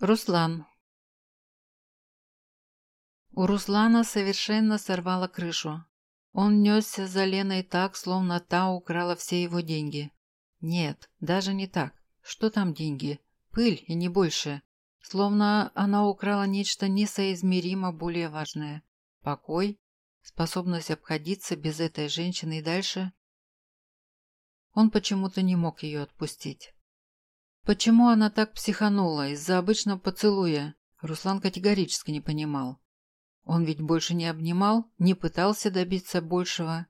Руслан. У Руслана совершенно сорвало крышу. Он несся за Леной так, словно та украла все его деньги. Нет, даже не так. Что там деньги? Пыль и не больше. Словно она украла нечто несоизмеримо более важное. Покой, способность обходиться без этой женщины и дальше. Он почему-то не мог ее отпустить. Почему она так психанула из-за обычного поцелуя? Руслан категорически не понимал. Он ведь больше не обнимал, не пытался добиться большего.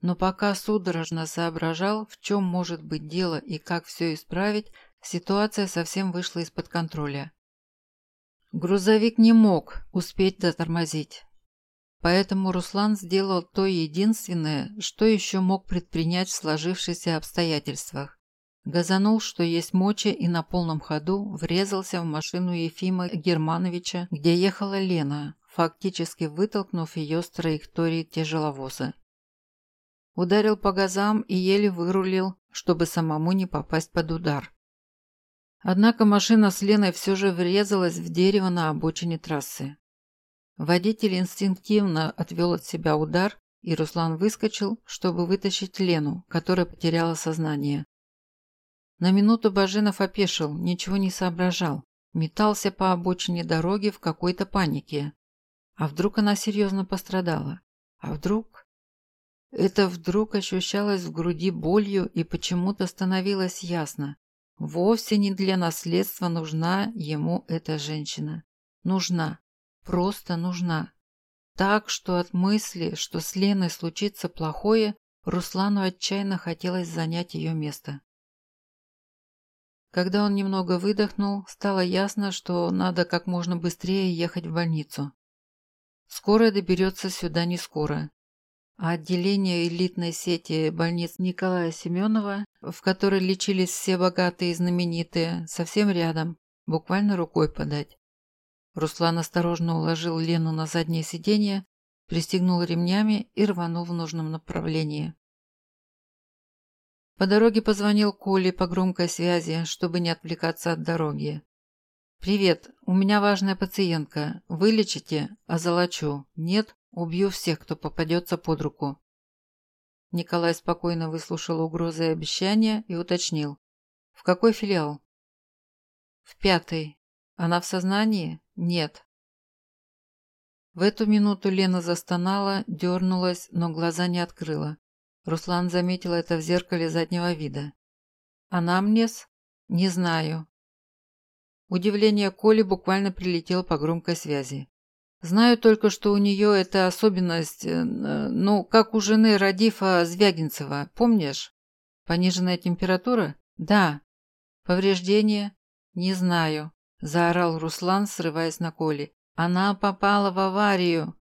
Но пока судорожно соображал, в чем может быть дело и как все исправить, ситуация совсем вышла из-под контроля. Грузовик не мог успеть дотормозить. Поэтому Руслан сделал то единственное, что еще мог предпринять в сложившихся обстоятельствах. Газанул, что есть мочи, и на полном ходу врезался в машину Ефима Германовича, где ехала Лена, фактически вытолкнув ее с траектории тяжеловоза. Ударил по газам и еле вырулил, чтобы самому не попасть под удар. Однако машина с Леной все же врезалась в дерево на обочине трассы. Водитель инстинктивно отвел от себя удар, и Руслан выскочил, чтобы вытащить Лену, которая потеряла сознание. На минуту Баженов опешил, ничего не соображал. Метался по обочине дороги в какой-то панике. А вдруг она серьезно пострадала? А вдруг... Это вдруг ощущалось в груди болью и почему-то становилось ясно. Вовсе не для наследства нужна ему эта женщина. Нужна. Просто нужна. Так, что от мысли, что с Леной случится плохое, Руслану отчаянно хотелось занять ее место. Когда он немного выдохнул, стало ясно, что надо как можно быстрее ехать в больницу. Скорая доберется сюда не скоро. А отделение элитной сети больниц Николая Семенова, в которой лечились все богатые и знаменитые, совсем рядом, буквально рукой подать. Руслан осторожно уложил Лену на заднее сиденье, пристегнул ремнями и рванул в нужном направлении. По дороге позвонил Коле по громкой связи, чтобы не отвлекаться от дороги. «Привет, у меня важная пациентка. Вылечите? Озолочу. Нет? Убью всех, кто попадется под руку». Николай спокойно выслушал угрозы и обещания и уточнил. «В какой филиал?» «В пятый. Она в сознании?» «Нет». В эту минуту Лена застонала, дернулась, но глаза не открыла. Руслан заметил это в зеркале заднего вида. «Анамнез? Не знаю». Удивление Коли буквально прилетело по громкой связи. «Знаю только, что у нее эта особенность, э, ну, как у жены Радифа Звягинцева, помнишь? Пониженная температура? Да. Повреждения? Не знаю», – заорал Руслан, срываясь на Коли. «Она попала в аварию».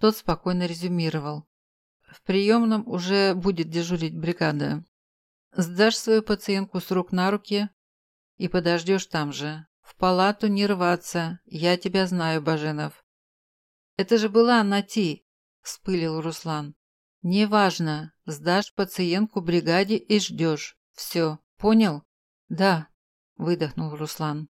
Тот спокойно резюмировал. В приемном уже будет дежурить бригада. Сдашь свою пациентку с рук на руки и подождешь там же. В палату не рваться, я тебя знаю, Баженов. Это же была Нати, вспылил Руслан. Неважно, сдашь пациентку бригаде и ждешь. Все, понял? Да, выдохнул Руслан.